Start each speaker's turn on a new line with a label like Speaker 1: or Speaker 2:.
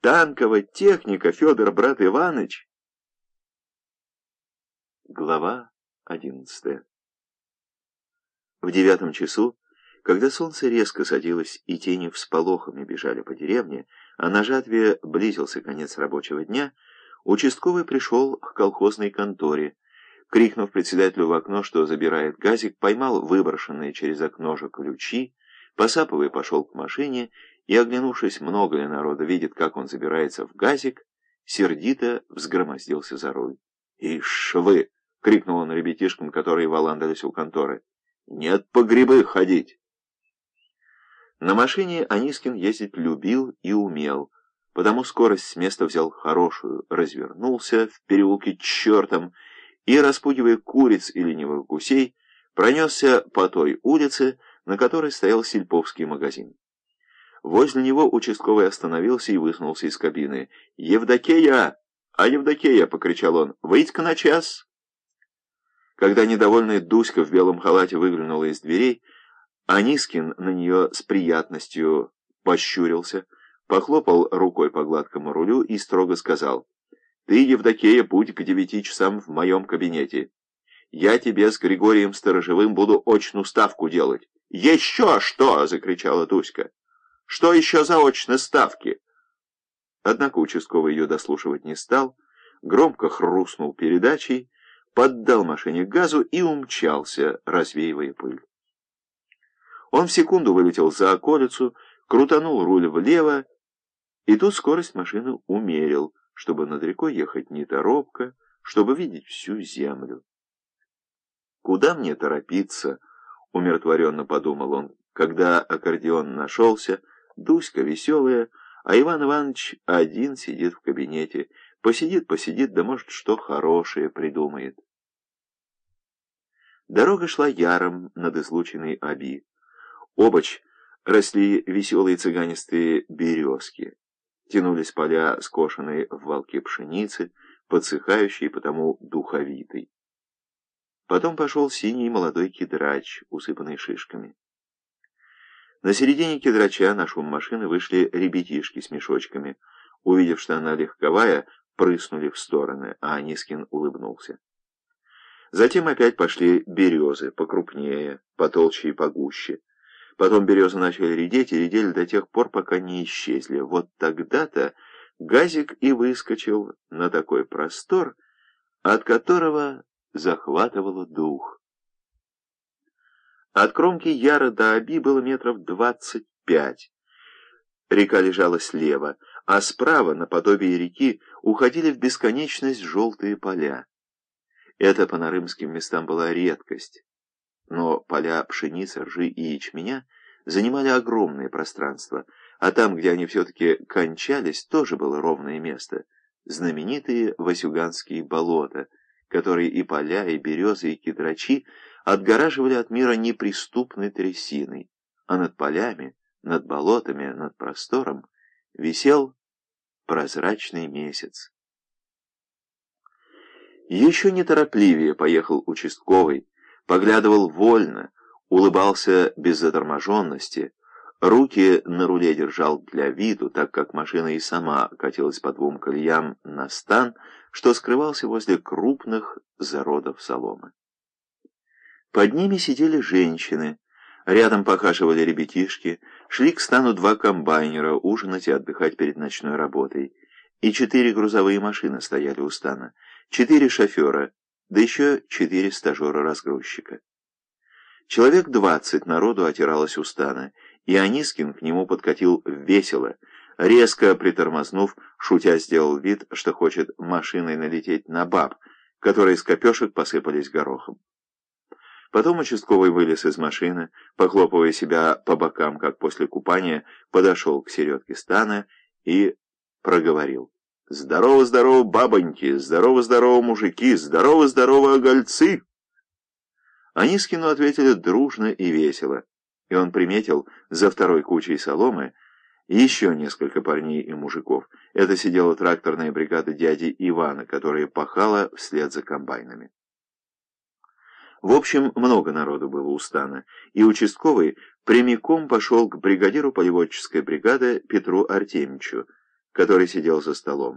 Speaker 1: танковая техника, Федор, брат Иваныч. Глава одиннадцатая В девятом часу, когда солнце резко садилось и тени всполохами бежали по деревне, а на жатве близился конец рабочего дня, участковый пришел к колхозной конторе, крикнув председателю в окно, что забирает газик, поймал выброшенные через окно же ключи, посапывая пошел к машине и, оглянувшись, много ли народа видит, как он забирается в газик, сердито взгромоздился за руль. «Ишь вы!» — крикнул он ребятишкам, которые валандались у конторы. «Нет по грибы ходить!» На машине Анискин ездить любил и умел, потому скорость с места взял хорошую, развернулся в переулке чертом и, распугивая куриц и ленивых гусей, пронесся по той улице, на которой стоял сельповский магазин. Возле него участковый остановился и высунулся из кабины. «Евдокея! А Евдокея!» — покричал он. «Выйдь-ка на час!» Когда недовольная Дуська в белом халате выглянула из дверей, Анискин на нее с приятностью пощурился, похлопал рукой по гладкому рулю и строго сказал, «Ты, Евдокея, будь к девяти часам в моем кабинете. Я тебе с Григорием Сторожевым буду очную ставку делать». «Еще что!» — закричала Дуська. Что еще за очные ставки?» Однако участковый ее дослушивать не стал, громко хрустнул передачей, поддал машине газу и умчался, развеивая пыль. Он в секунду вылетел за околицу, крутанул руль влево, и тут скорость машины умерил, чтобы над рекой ехать не торопко, чтобы видеть всю землю. «Куда мне торопиться?» — умиротворенно подумал он, когда аккордеон нашелся, Дуська веселая, а Иван Иванович один сидит в кабинете. Посидит, посидит, да может, что хорошее придумает. Дорога шла яром над излученной Аби. Обочь росли веселые цыганистые березки. Тянулись поля, скошенные в волке пшеницы, подсыхающие, потому духовитой. Потом пошел синий молодой кедрач, усыпанный шишками. На середине кедрача на шум машины вышли ребятишки с мешочками. Увидев, что она легковая, прыснули в стороны, а Анискин улыбнулся. Затем опять пошли березы, покрупнее, потолще и погуще. Потом березы начали редеть и редели до тех пор, пока не исчезли. Вот тогда-то газик и выскочил на такой простор, от которого захватывало дух. От кромки Яра до Аби было метров двадцать пять. Река лежала слева, а справа, наподобие реки, уходили в бесконечность желтые поля. Это по нарымским местам была редкость. Но поля пшеницы, ржи и ячменя занимали огромное пространство, а там, где они все-таки кончались, тоже было ровное место. Знаменитые Васюганские болота, которые и поля, и березы, и кедрачи отгораживали от мира неприступной трясиной, а над полями, над болотами, над простором висел прозрачный месяц. Еще неторопливее поехал участковый, поглядывал вольно, улыбался без заторможенности, руки на руле держал для виду, так как машина и сама катилась по двум колеям на стан, что скрывался возле крупных зародов соломы. Под ними сидели женщины, рядом похаживали ребятишки, шли к стану два комбайнера ужинать и отдыхать перед ночной работой. И четыре грузовые машины стояли у стана, четыре шофера, да еще четыре стажера-разгрузчика. Человек двадцать народу отиралось у стана, и Анискин к нему подкатил весело, резко притормознув, шутя сделал вид, что хочет машиной налететь на баб, которые с копешек посыпались горохом. Потом участковый вылез из машины, похлопывая себя по бокам, как после купания, подошел к середке стана и проговорил. «Здорово-здорово, бабоньки! Здорово-здорово, мужики! Здорово-здорово, огольцы!» Анискину ответили дружно и весело, и он приметил за второй кучей соломы еще несколько парней и мужиков. Это сидела тракторная бригада дяди Ивана, которая пахала вслед за комбайнами. В общем, много народу было у стана, и участковый прямиком пошел к бригадиру полеводческой бригады Петру Артемьевичу, который сидел за столом.